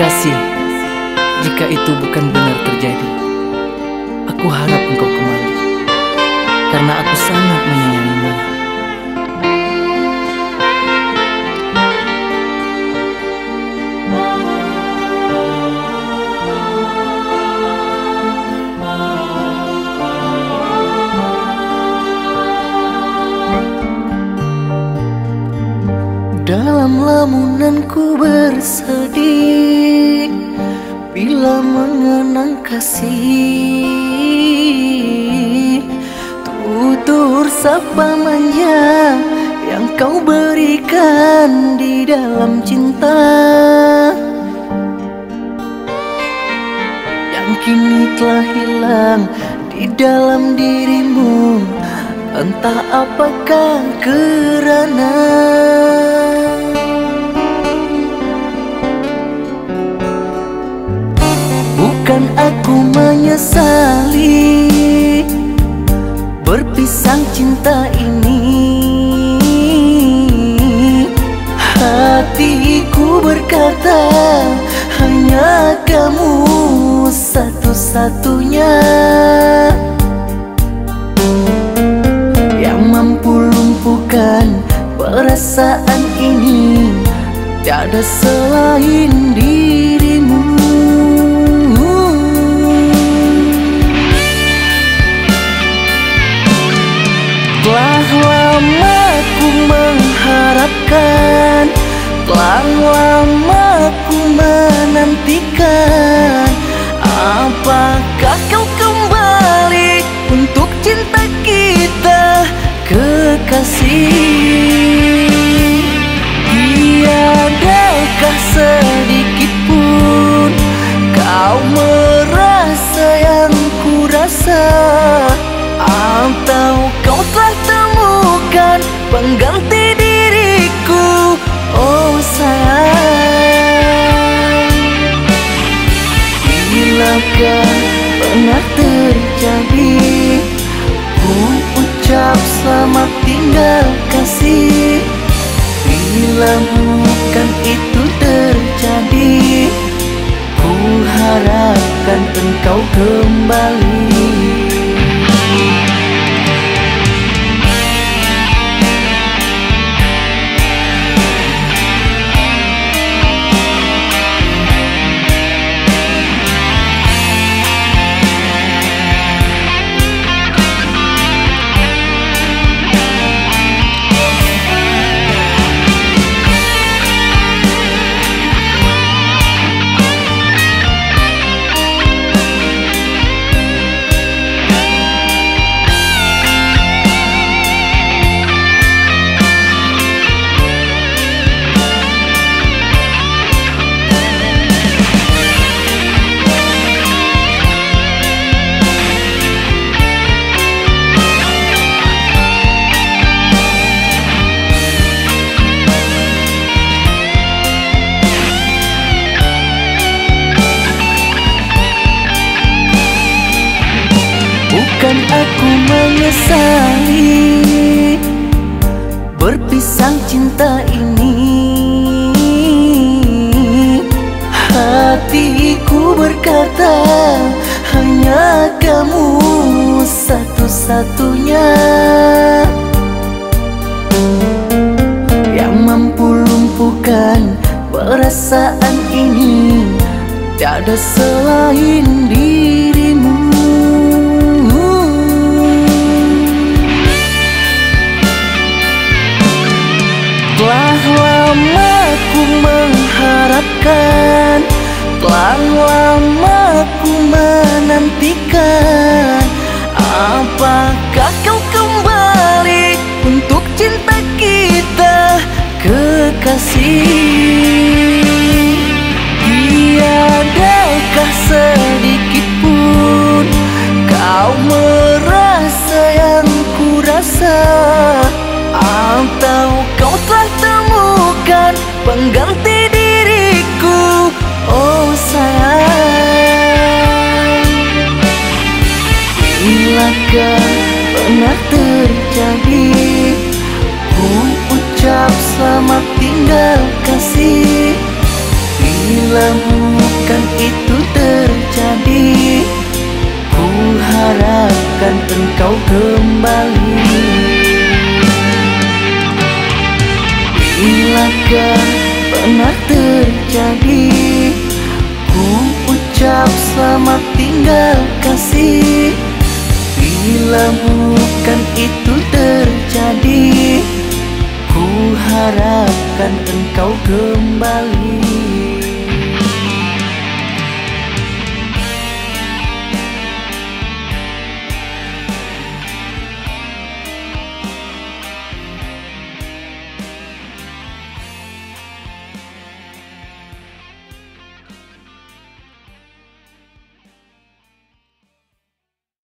Kasih, jika itu bukan benar terjadi, aku harap engkau kembali, karena aku sangat menyayangimu. Dalam lamunanku bersedih Bila mengenang kasih Tutur sapa manja Yang kau berikan di dalam cinta. Yang kini telah hilang di dalam dirimu Entah apakah kerana Bukan aku menyesali Berpisah cinta ini. Hatiku berkata Hanya kamu satu-satunya Tiada selain dirimu. Telah lama ku mengharapkan Telah lama ku menantikan. Apakah kau kembali untuk cinta kita kekasih pengganti diriku Oh sayang. Bilakah pernah terjadi Ku ucap selamat tinggal kasih? Bila bukan itu satu-satunya Yang mampu lumpuhkan perasaan ini Tiada selain dirimu. Telah lama ku mengharapkan Telah lama ku menantikan Tiadakah sedikit pun kau merasa yang ku rasa Atau kau telah temukan pengganti kasih. Bila bukan itu terjadi. Ku harapkan engkau kembali. Bilakah pernah terjadi? Ku ucap selamat tinggal kasih. Bila bukan itu terjadi harapkan engkau kembali